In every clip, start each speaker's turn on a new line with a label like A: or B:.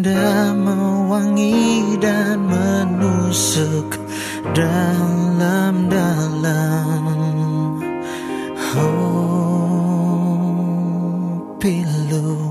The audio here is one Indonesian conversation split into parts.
A: indah mewangi dan menusuk dalam-dalam. Oh pilu.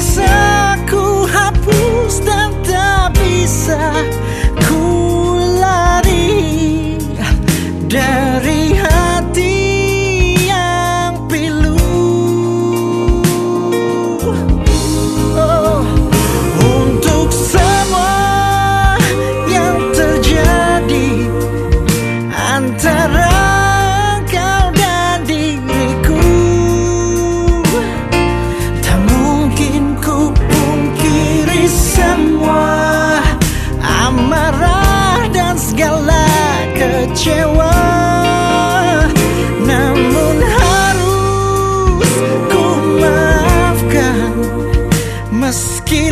A: sun. kecewa. Namun harus ku maafkan. Meski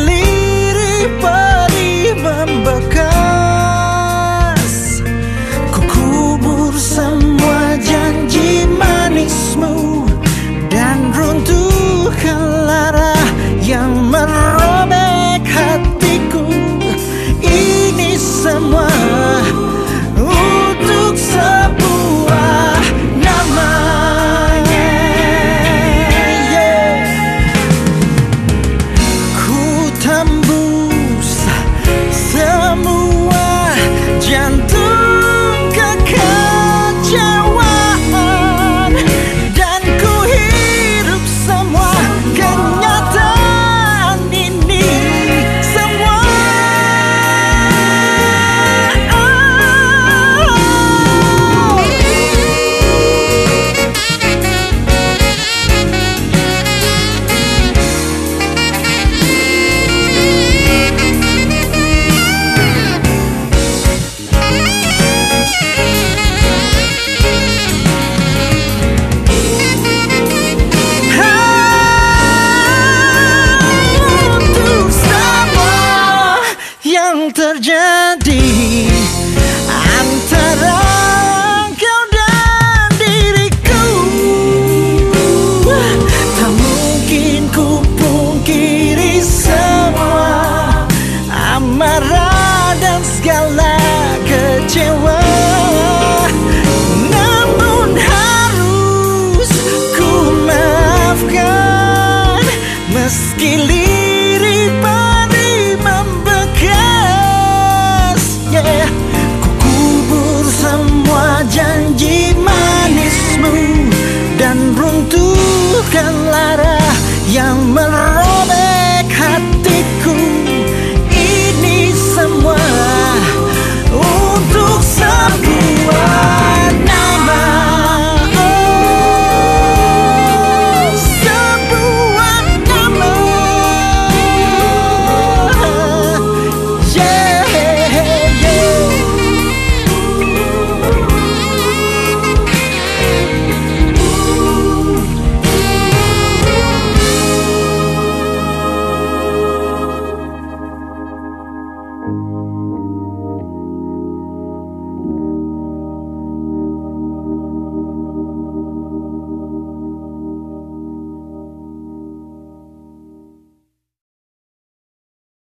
A: terjadi antara kau dan diriku. Tak mungkin ku pungkiri semua amarah dan segala kecewa.